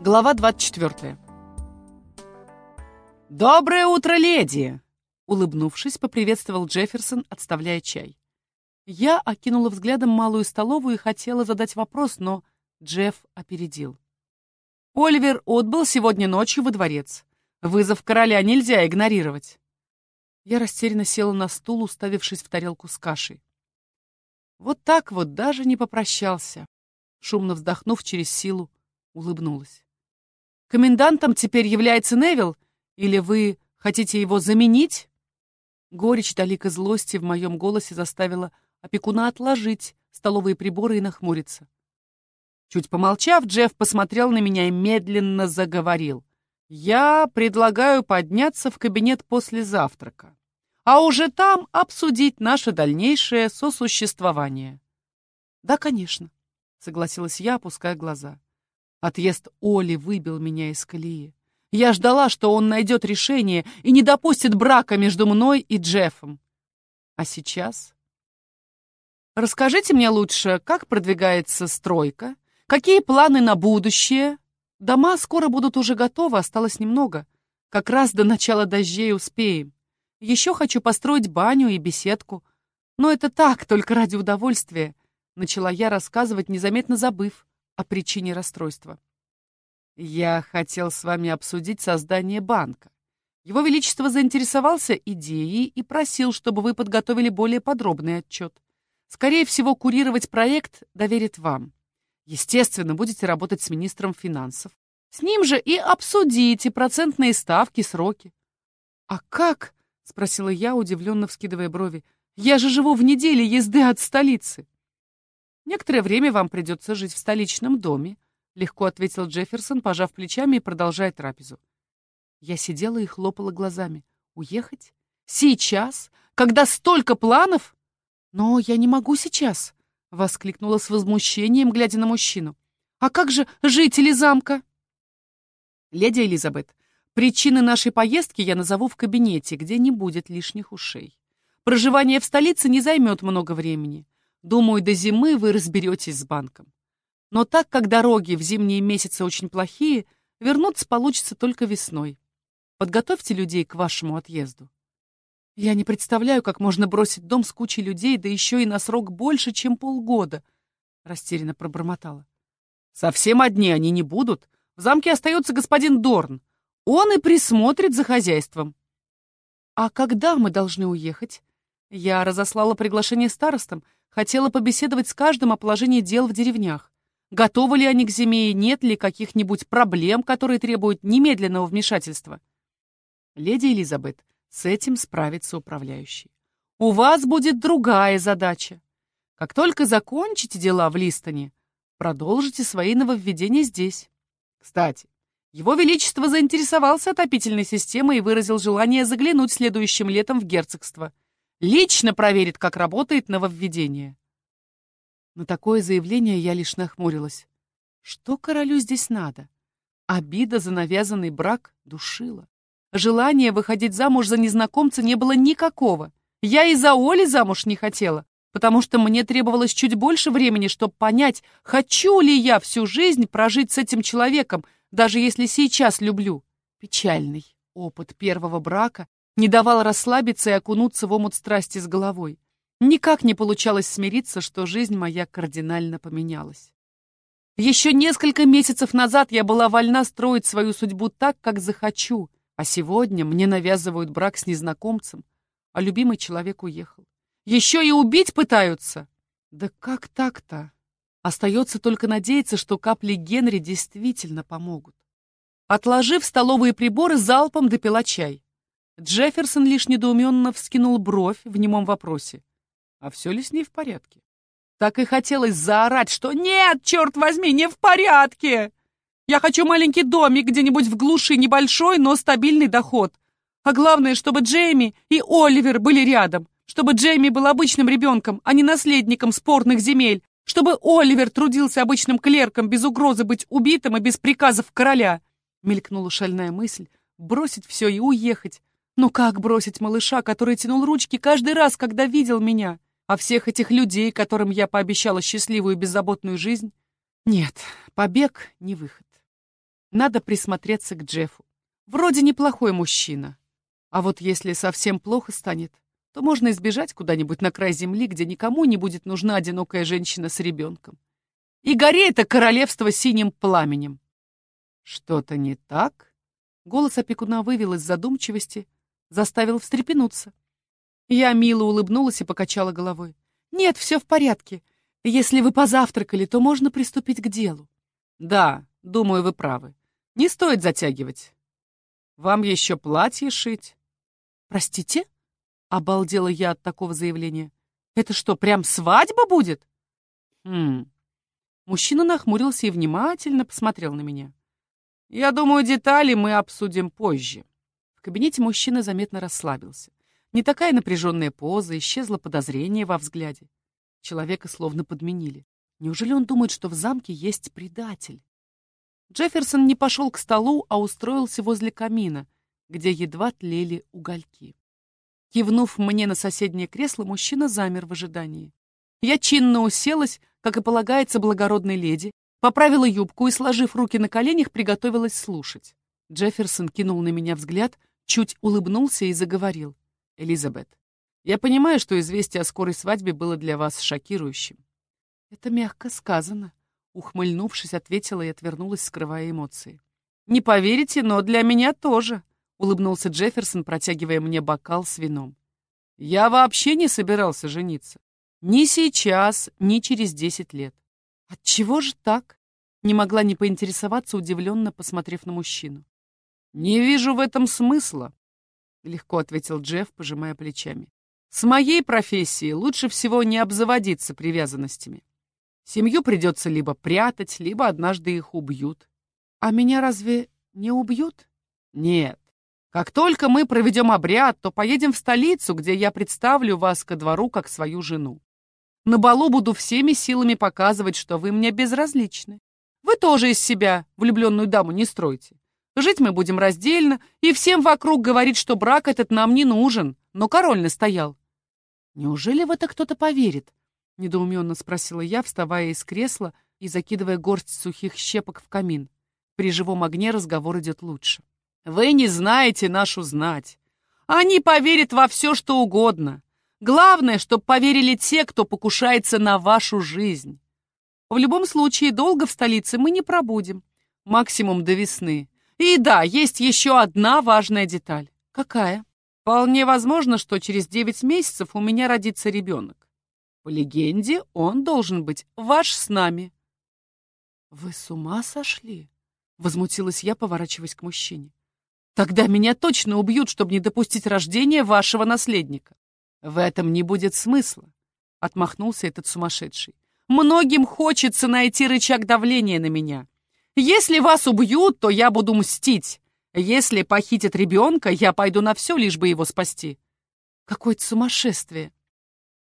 Глава 24. «Доброе утро, леди!» Улыбнувшись, поприветствовал Джефферсон, отставляя чай. Я окинула взглядом малую столовую и хотела задать вопрос, но Джефф опередил. «Оливер отбыл сегодня ночью во дворец. Вызов короля нельзя игнорировать». Я растерянно села на стул, уставившись в тарелку с кашей. Вот так вот даже не попрощался. Шумно вздохнув через силу, улыбнулась. «Комендантом теперь является Невил? Или вы хотите его заменить?» Горечь далека злости в моем голосе заставила опекуна отложить столовые приборы и нахмуриться. Чуть помолчав, Джефф посмотрел на меня и медленно заговорил. «Я предлагаю подняться в кабинет после завтрака, а уже там обсудить наше дальнейшее сосуществование». «Да, конечно», — согласилась я, опуская глаза. Отъезд Оли выбил меня из колеи. Я ждала, что он найдет решение и не допустит брака между мной и Джеффом. А сейчас? Расскажите мне лучше, как продвигается стройка? Какие планы на будущее? Дома скоро будут уже готовы, осталось немного. Как раз до начала дождей успеем. Еще хочу построить баню и беседку. Но это так, только ради удовольствия. Начала я рассказывать, незаметно забыв о причине расстройства. Я хотел с вами обсудить создание банка. Его Величество заинтересовался идеей и просил, чтобы вы подготовили более подробный отчет. Скорее всего, курировать проект доверит вам. Естественно, будете работать с министром финансов. С ним же и обсудите процентные ставки, сроки. «А как?» — спросила я, удивленно вскидывая брови. «Я же живу в неделе езды от столицы». «Некоторое время вам придется жить в столичном доме», — легко ответил Джефферсон, пожав плечами и продолжая трапезу. Я сидела и хлопала глазами. «Уехать? Сейчас? Когда столько планов?» «Но я не могу сейчас», — воскликнула с возмущением, глядя на мужчину. «А как же жители замка?» «Леди Элизабет, причины нашей поездки я назову в кабинете, где не будет лишних ушей. Проживание в столице не займет много времени. Думаю, до зимы вы разберетесь с банком. Но так как дороги в зимние месяцы очень плохие, вернуться получится только весной. Подготовьте людей к вашему отъезду. Я не представляю, как можно бросить дом с кучей людей, да еще и на срок больше, чем полгода, — растерянно пробормотала. Совсем одни они не будут. В замке остается господин Дорн. Он и присмотрит за хозяйством. А когда мы должны уехать? Я разослала приглашение старостам, Хотела побеседовать с каждым о положении дел в деревнях. Готовы ли они к зиме и нет ли каких-нибудь проблем, которые требуют немедленного вмешательства? Леди Элизабет, с этим справится управляющий. У вас будет другая задача. Как только закончите дела в Листоне, продолжите свои нововведения здесь. Кстати, его Величество заинтересовался отопительной системой и выразил желание заглянуть следующим летом в герцогство – Лично проверит, как работает нововведение. На такое заявление я лишь нахмурилась. Что королю здесь надо? Обида за навязанный брак душила. Желания выходить замуж за незнакомца не было никакого. Я и за Оли замуж не хотела, потому что мне требовалось чуть больше времени, чтобы понять, хочу ли я всю жизнь прожить с этим человеком, даже если сейчас люблю. Печальный опыт первого брака не давал расслабиться и окунуться в омут страсти с головой. Никак не получалось смириться, что жизнь моя кардинально поменялась. Еще несколько месяцев назад я была вольна строить свою судьбу так, как захочу, а сегодня мне навязывают брак с незнакомцем, а любимый человек уехал. Еще и убить пытаются. Да как так-то? Остается только надеяться, что капли Генри действительно помогут. Отложив столовые приборы, залпом допила чай. Джефферсон лишь недоуменно вскинул бровь в немом вопросе. А все ли с ней в порядке? Так и хотелось заорать, что «Нет, черт возьми, не в порядке! Я хочу маленький домик где-нибудь в глуши, небольшой, но стабильный доход. А главное, чтобы Джейми и Оливер были рядом, чтобы Джейми был обычным ребенком, а не наследником спорных земель, чтобы Оливер трудился обычным клерком без угрозы быть убитым и без приказов короля». Мелькнула шальная мысль бросить все и уехать, ну как бросить малыша, который тянул ручки каждый раз, когда видел меня? А всех этих людей, которым я пообещала счастливую и беззаботную жизнь? Нет, побег — не выход. Надо присмотреться к Джеффу. Вроде неплохой мужчина. А вот если совсем плохо станет, то можно избежать куда-нибудь на край земли, где никому не будет нужна одинокая женщина с ребенком. И гореет это королевство синим пламенем. Что-то не так? Голос опекуна вывел из задумчивости, заставил встрепенуться. Я мило улыбнулась и покачала головой. «Нет, все в порядке. Если вы позавтракали, то можно приступить к делу». «Да, думаю, вы правы. Не стоит затягивать. Вам еще платье шить». «Простите?» — обалдела я от такого заявления. «Это что, прям свадьба будет?» «Хм...» Мужчина нахмурился и внимательно посмотрел на меня. «Я думаю, детали мы обсудим позже». Кабинете мужчина заметно расслабился. Не такая напряженная поза, исчезло подозрение во взгляде. Человека словно подменили. Неужели он думает, что в замке есть предатель? Джефферсон не пошел к столу, а устроился возле камина, где едва тлели угольки. Кивнув мне на соседнее кресло, мужчина замер в ожидании. Я чинно уселась, как и полагается благородной леди, поправила юбку и, сложив руки на коленях, приготовилась слушать. Джефферсон кинул на меня взгляд, чуть улыбнулся и заговорил. Элизабет, я понимаю, что известие о скорой свадьбе было для вас шокирующим. Это мягко сказано. Ухмыльнувшись, ответила и отвернулась, скрывая эмоции. «Не поверите, но для меня тоже», — улыбнулся Джефферсон, протягивая мне бокал с вином. «Я вообще не собирался жениться. Ни сейчас, ни через десять лет. Отчего же так?» Не могла не поинтересоваться, удивленно посмотрев на мужчину. «Не вижу в этом смысла», — легко ответил Джефф, пожимая плечами. «С моей профессией лучше всего не обзаводиться привязанностями. Семью придется либо прятать, либо однажды их убьют. А меня разве не убьют? Нет. Как только мы проведем обряд, то поедем в столицу, где я представлю вас ко двору как свою жену. На балу буду всеми силами показывать, что вы мне безразличны. Вы тоже из себя влюбленную даму не стройте. Жить мы будем раздельно, и всем вокруг говорит, что брак этот нам не нужен, но король настоял. Неужели в это кто-то поверит? Недоуменно спросила я, вставая из кресла и закидывая горсть сухих щепок в камин. При живом огне разговор идет лучше. Вы не знаете нашу знать. Они поверят во все, что угодно. Главное, чтобы поверили те, кто покушается на вашу жизнь. В любом случае, долго в столице мы не пробудем. Максимум до весны. И да, есть еще одна важная деталь. Какая? Вполне возможно, что через 9 месяцев у меня родится ребенок. По легенде, он должен быть ваш с нами. Вы с ума сошли? Возмутилась я, поворачиваясь к мужчине. Тогда меня точно убьют, чтобы не допустить рождения вашего наследника. В этом не будет смысла, отмахнулся этот сумасшедший. Многим хочется найти рычаг давления на меня. Если вас убьют, то я буду мстить. Если похитят ребенка, я пойду на все, лишь бы его спасти. Какое-то сумасшествие.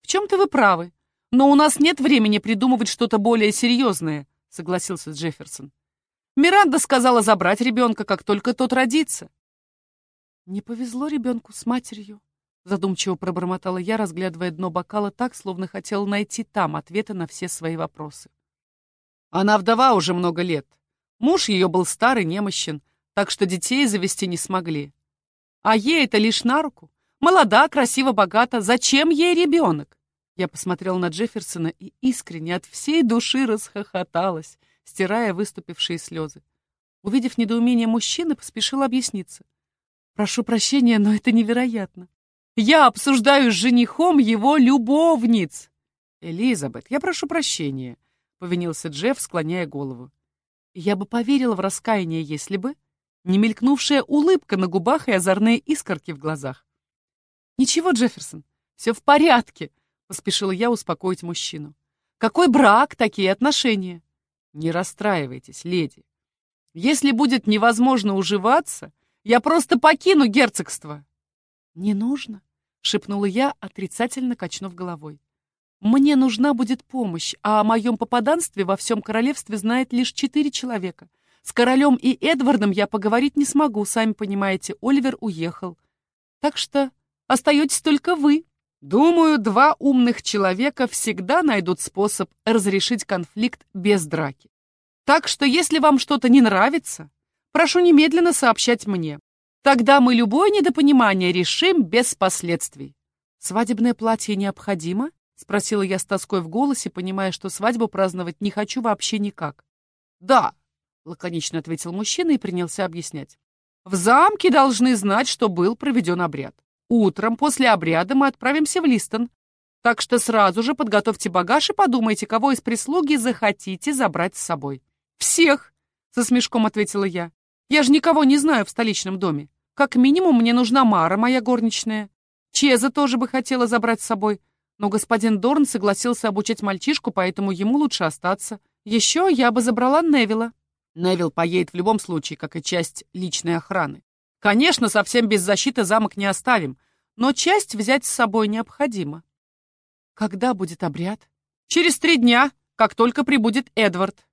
В чем-то вы правы. Но у нас нет времени придумывать что-то более серьезное, согласился Джефферсон. Миранда сказала забрать ребенка, как только тот родится. Не повезло ребенку с матерью, задумчиво пробормотала я, разглядывая дно бокала так, словно хотела найти там ответы на все свои вопросы. Она вдова уже много лет. Муж ее был старый, немощен, так что детей завести не смогли. А ей это лишь на руку. Молода, красиво, богата. Зачем ей ребенок? Я посмотрел на Джефферсона и искренне от всей души расхохоталась, стирая выступившие слезы. Увидев недоумение мужчины, поспешил объясниться. «Прошу прощения, но это невероятно. Я обсуждаю с женихом его любовниц!» «Элизабет, я прошу прощения», — повинился Джефф, склоняя голову. Я бы поверила в раскаяние, если бы не мелькнувшая улыбка на губах и озорные искорки в глазах. «Ничего, Джефферсон, все в порядке», — поспешила я успокоить мужчину. «Какой брак, такие отношения?» «Не расстраивайтесь, леди. Если будет невозможно уживаться, я просто покину герцогство». «Не нужно», — шепнула я, отрицательно качнув головой. Мне нужна будет помощь, а о моем попаданстве во всем королевстве знает лишь четыре человека. С королем и Эдвардом я поговорить не смогу, сами понимаете, Оливер уехал. Так что остаетесь только вы. Думаю, два умных человека всегда найдут способ разрешить конфликт без драки. Так что если вам что-то не нравится, прошу немедленно сообщать мне. Тогда мы любое недопонимание решим без последствий. Свадебное платье необходимо? Спросила я с тоской в голосе, понимая, что свадьбу праздновать не хочу вообще никак. Да, лаконично ответил мужчина и принялся объяснять. В замке должны знать, что был проведен обряд. Утром после обряда мы отправимся в Листон. Так что сразу же подготовьте багаж и подумайте, кого из прислуги захотите забрать с собой. Всех, со смешком ответила я. Я же никого не знаю в столичном доме. Как минимум мне нужна Мара, моя горничная. Чеза тоже бы хотела забрать с собой, но господин Дорн согласился обучать мальчишку, поэтому ему лучше остаться. Еще я бы забрала Невилла. Невилл поедет в любом случае, как и часть личной охраны. Конечно, совсем без защиты замок не оставим, но часть взять с собой необходимо. Когда будет обряд? Через три дня, как только прибудет Эдвард.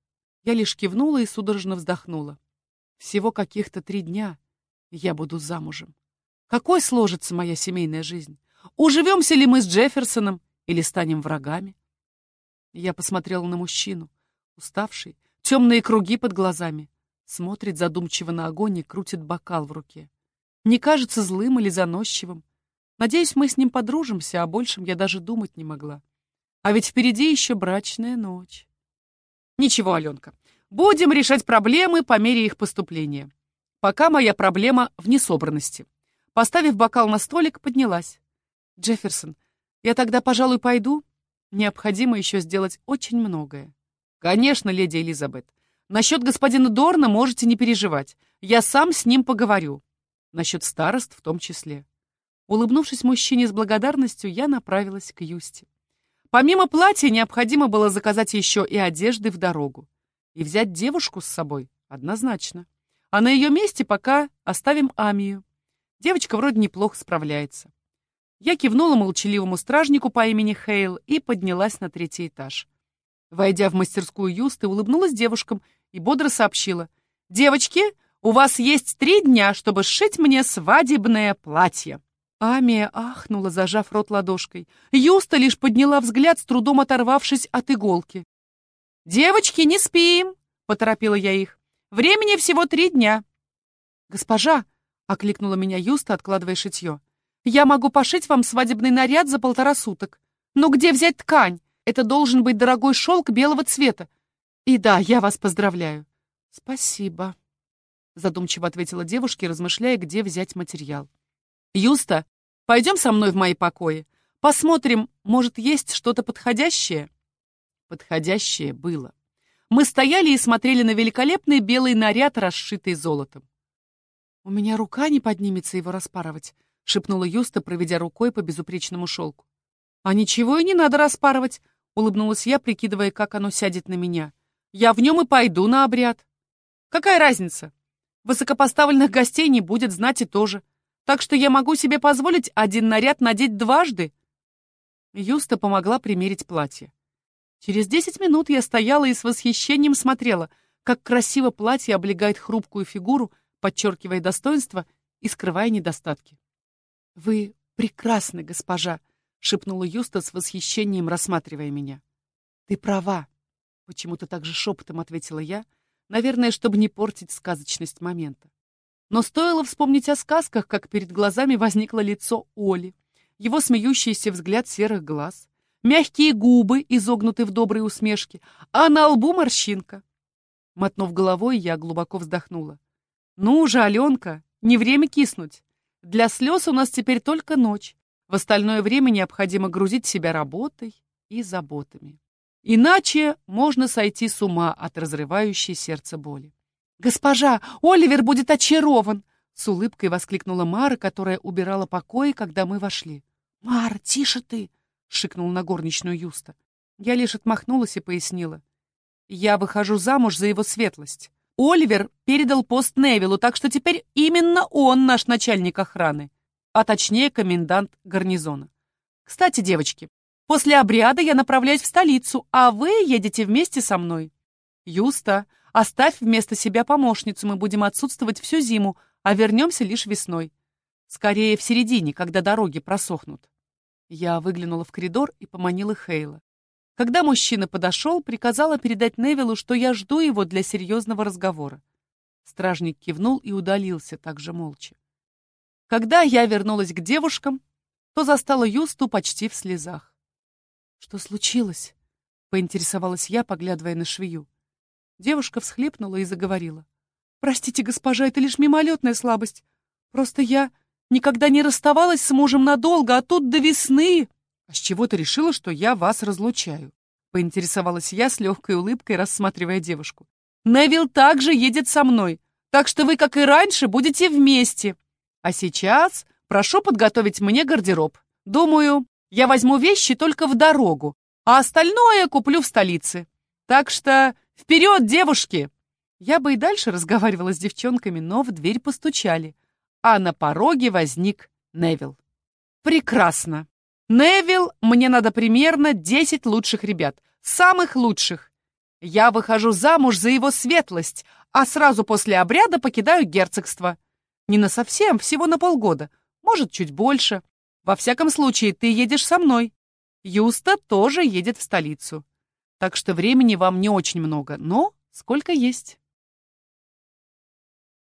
Я лишь кивнула и судорожно вздохнула. Всего каких-то три дня я буду замужем. Какой сложится моя семейная жизнь? Уживемся ли мы с Джефферсоном или станем врагами? Я посмотрела на мужчину, уставший, темные круги под глазами, смотрит задумчиво на огонь и крутит бокал в руке. Не кажется злым или заносчивым. Надеюсь, мы с ним подружимся, а большем я даже думать не могла. А ведь впереди еще брачная ночь. Ничего, Аленка, будем решать проблемы по мере их поступления. Пока моя проблема в несобранности. Поставив бокал на столик, поднялась. Джефферсон, я тогда, пожалуй, пойду. Необходимо еще сделать очень многое. Конечно, леди Элизабет. Насчет господина Дорна можете не переживать. Я сам с ним поговорю. Насчет старост в том числе. Улыбнувшись мужчине с благодарностью, я направилась к Юсти. Помимо платья, необходимо было заказать еще и одежды в дорогу. И взять девушку с собой однозначно. А на ее месте пока оставим Амию. Девочка вроде неплохо справляется. Я кивнула молчаливому стражнику по имени Хейл и поднялась на третий этаж. Войдя в мастерскую Юсты, улыбнулась девушкам и бодро сообщила. «Девочки, у вас есть три дня, чтобы сшить мне свадебное платье». Амия ахнула, зажав рот ладошкой. Юста лишь подняла взгляд, с трудом оторвавшись от иголки. «Девочки, не спим!» — поторопила я их. «Времени всего три дня». «Госпожа!» — окликнула меня Юста, откладывая шитье. Я могу пошить вам свадебный наряд за полтора суток. Но где взять ткань? Это должен быть дорогой шелк белого цвета. И да, я вас поздравляю. Спасибо, задумчиво ответила девушка, размышляя, где взять материал. Юста, пойдем со мной в мои покои. Посмотрим, может, есть что-то подходящее? Подходящее было. Мы стояли и смотрели на великолепный белый наряд, расшитый золотом. У меня рука не поднимется его распарывать, — шепнула Юста, проведя рукой по безупречному шелку. «А ничего и не надо распарывать», — улыбнулась я, прикидывая, как оно сядет на меня. «Я в нем и пойду на обряд». «Какая разница? Высокопоставленных гостей не будет, знать и тоже. Так что я могу себе позволить один наряд надеть дважды». Юста помогла примерить платье. Через десять минут я стояла и с восхищением смотрела, как красиво платье облегает хрупкую фигуру, подчеркивая достоинства и скрывая недостатки. «Вы прекрасны, госпожа!» — шепнула Юста с восхищением, рассматривая меня. «Ты права!» — почему-то так же шепотом ответила я, наверное, чтобы не портить сказочность момента. Но стоило вспомнить о сказках, как перед глазами возникло лицо Оли, его смеющийся взгляд серых глаз, мягкие губы, изогнуты в доброй усмешке, а на лбу морщинка. Мотнув головой, я глубоко вздохнула. «Ну же, Аленка, не время киснуть. Для слез у нас теперь только ночь. В остальное время необходимо грузить себя работой и заботами. Иначе можно сойти с ума от разрывающей сердце боли. «Госпожа, Оливер будет очарован!» С улыбкой воскликнула Мара, которая убирала покои, когда мы вошли. «Мар, тише ты!» — шикнул на горничную Юста. Я лишь отмахнулась и пояснила. «Я выхожу замуж за его светлость. Оливер передал пост Невилу, так что теперь именно он наш начальник охраны, а точнее комендант гарнизона. Кстати, девочки, после обряда я направляюсь в столицу, а вы едете вместе со мной. Юста, оставь вместо себя помощницу, мы будем отсутствовать всю зиму, а вернемся лишь весной. Скорее, в середине, когда дороги просохнут. Я выглянула в коридор и поманила Хейла. Когда мужчина подошел, приказала передать Невилу, что я жду его для серьезного разговора. Стражник кивнул и удалился, также молча. Когда я вернулась к девушкам, то застала Юсту почти в слезах. «Что случилось?» — поинтересовалась я, поглядывая на швею. Девушка всхлипнула и заговорила. «Простите, госпожа, это лишь мимолетная слабость. Просто я никогда не расставалась с мужем надолго, а тут до весны...» «А с чего ты решила, что я вас разлучаю?» — поинтересовалась я с легкой улыбкой, рассматривая девушку. «Невил также едет со мной, так что вы, как и раньше, будете вместе. А сейчас прошу подготовить мне гардероб. Думаю, я возьму вещи только в дорогу, а остальное куплю в столице. Так что вперед, девушки!» Я бы и дальше разговаривала с девчонками, но в дверь постучали, а на пороге возник Невил. «Прекрасно! Невил, мне надо примерно 10 лучших ребят, самых лучших. Я выхожу замуж за его светлость, а сразу после обряда покидаю герцогство. Не на совсем, всего на полгода, может, чуть больше. Во всяком случае, ты едешь со мной. Юста тоже едет в столицу. Так что времени вам не очень много, но сколько есть.